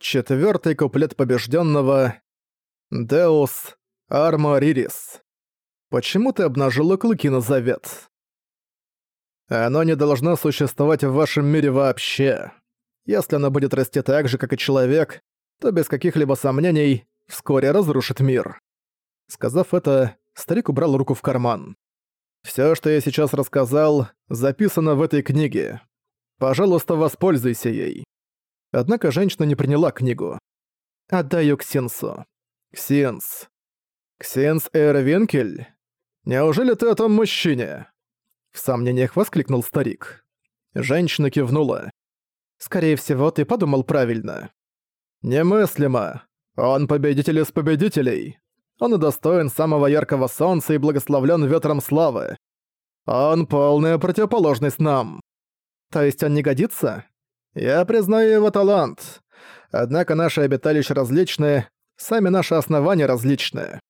Четвертый куплет побежденного Deus Armoriris. Почему ты обнажила клыки на завет? Оно не должно существовать в вашем мире вообще. Если оно будет расти так же, как и человек, то без каких-либо сомнений вскоре разрушит мир. Сказав это, старик убрал руку в карман. Всё, что я сейчас рассказал, записано в этой книге. Пожалуйста, воспользуйся ей. Однако женщина не приняла книгу. «Отдай её Ксенсу». «Ксенс». «Ксенс Эрвинкель? Неужели ты о том мужчине?» В сомнениях воскликнул старик. Женщина кивнула. «Скорее всего, ты подумал правильно». «Немыслимо. Он победитель из победителей. Он удостоен самого яркого солнца и благословлен ветром славы. Он полная противоположность нам. То есть он не годится? Я признаю его талант. Однако наши обиталища различны, сами наши основания различны.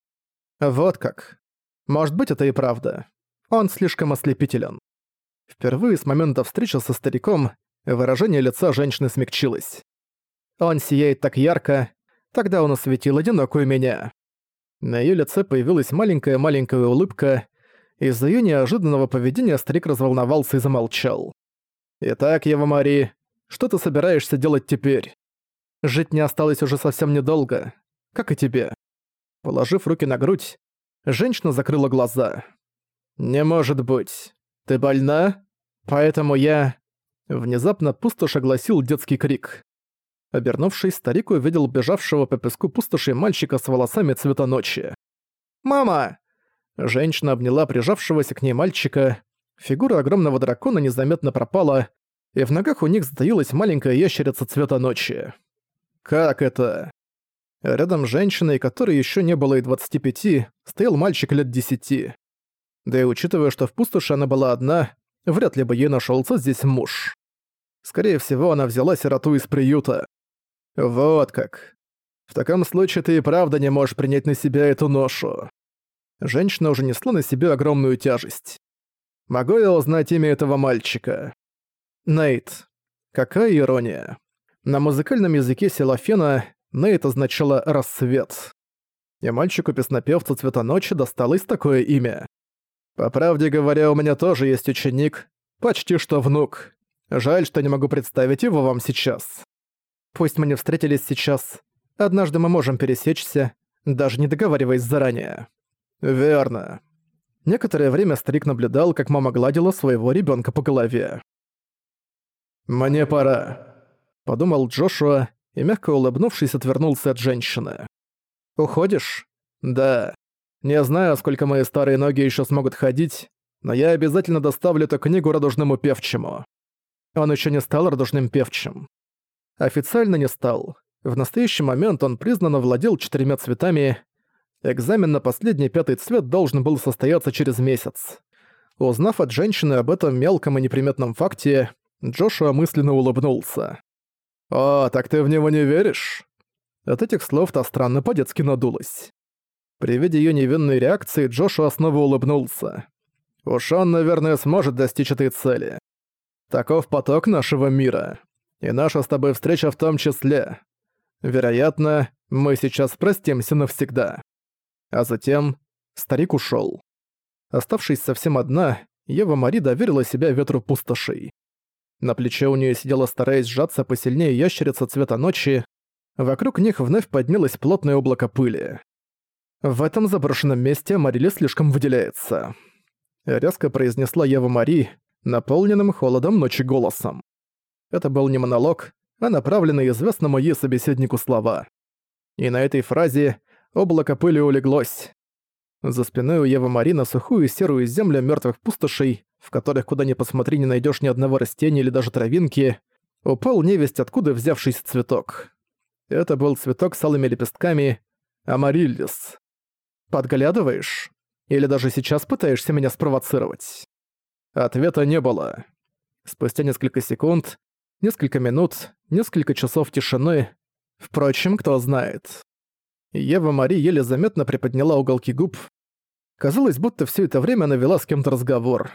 Вот как. Может быть, это и правда. Он слишком ослепителен. Впервые с момента встречи со стариком выражение лица женщины смягчилось. Он сияет так ярко, тогда он осветил одинокую меня. На её лице появилась маленькая-маленькая улыбка. Из-за её неожиданного поведения старик разволновался и замолчал. «Итак, Ева Мари, что ты собираешься делать теперь? Жить не осталось уже совсем недолго, как и тебе». Положив руки на грудь, женщина закрыла глаза. «Не может быть. Ты больна? Поэтому я...» Внезапно пустошь огласил детский крик. Обернувшись, старик увидел бежавшего по песку пустоши мальчика с волосами цвета ночи. «Мама!» Женщина обняла прижавшегося к ней мальчика. Фигура огромного дракона незаметно пропала, и в ногах у них затаилась маленькая ящерица цвета ночи. «Как это?» Рядом с женщиной, которой еще не было и 25, стоял мальчик лет 10. Да и учитывая, что в пустоши она была одна, вряд ли бы ей нашелся здесь муж. Скорее всего, она взяла сироту из приюта. Вот как. В таком случае ты и правда не можешь принять на себя эту ношу. Женщина уже несла на себе огромную тяжесть. Могу я узнать имя этого мальчика? Нейт. Какая ирония. На музыкальном языке Силафена Нейт означало «рассвет». И мальчику-песнопевцу «Цвета ночи» досталось такое имя. По правде говоря, у меня тоже есть ученик, почти что внук. Жаль, что не могу представить его вам сейчас. Пусть мы не встретились сейчас, однажды мы можем пересечься, даже не договариваясь заранее. Верно. Некоторое время старик наблюдал, как мама гладила своего ребенка по голове. «Мне пора», — подумал Джошуа и, мягко улыбнувшись, отвернулся от женщины. «Уходишь?» «Да. Не знаю, сколько мои старые ноги еще смогут ходить, но я обязательно доставлю эту книгу радужному певчему». Он еще не стал радужным певчим. Официально не стал. В настоящий момент он признанно владел четырьмя цветами. Экзамен на последний пятый цвет должен был состояться через месяц. Узнав от женщины об этом мелком и неприметном факте, Джошуа мысленно улыбнулся. «О, так ты в него не веришь?» От этих слов та странно по-детски надулась. При виде её невинной реакции Джошуа снова улыбнулся. «Уж он, наверное, сможет достичь этой цели. Таков поток нашего мира. И наша с тобой встреча в том числе. Вероятно, мы сейчас простимся навсегда. А затем старик ушёл. Оставшись совсем одна, Ева Мари доверила себя ветру пустошей. На плече у неё сидела, стараясь сжаться посильнее ящерица цвета ночи. Вокруг них вновь поднялось плотное облако пыли. В этом заброшенном месте Марили слишком выделяется. Резко произнесла Ева Мари, наполненным холодом ночи голосом. Это был не монолог, а направленный известному ей собеседнику слова. И на этой фразе облако пыли улеглось. За спиной у Евы Марина сухую серую землю мертвых пустошей, в которых куда ни посмотри не найдешь ни одного растения или даже травинки, упал невесть откуда взявшийся цветок. Это был цветок с алыми лепестками Амариллис. Подглядываешь? Или даже сейчас пытаешься меня спровоцировать? Ответа не было. Спустя несколько секунд несколько минут, несколько часов тишины. Впрочем, кто знает. Ева Мари еле заметно приподняла уголки губ. Казалось, будто все это время она вела с кем-то разговор.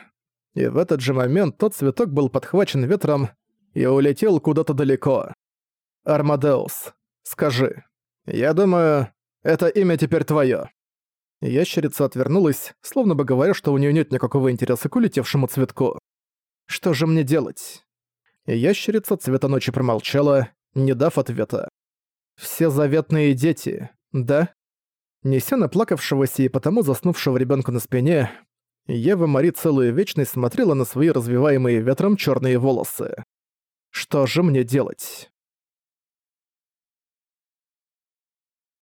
И в этот же момент тот цветок был подхвачен ветром и улетел куда-то далеко. Армадеус. Скажи. Я думаю, это имя теперь твоё». Ящерица отвернулась, словно бы говоря, что у неё нет никакого интереса к улетевшему цветку. «Что же мне делать?» Ящерица цвета ночи промолчала, не дав ответа. «Все заветные дети, да?» Неся наплакавшегося и потому заснувшего ребенка на спине, Ева Мари целую вечность смотрела на свои развиваемые ветром черные волосы. «Что же мне делать?»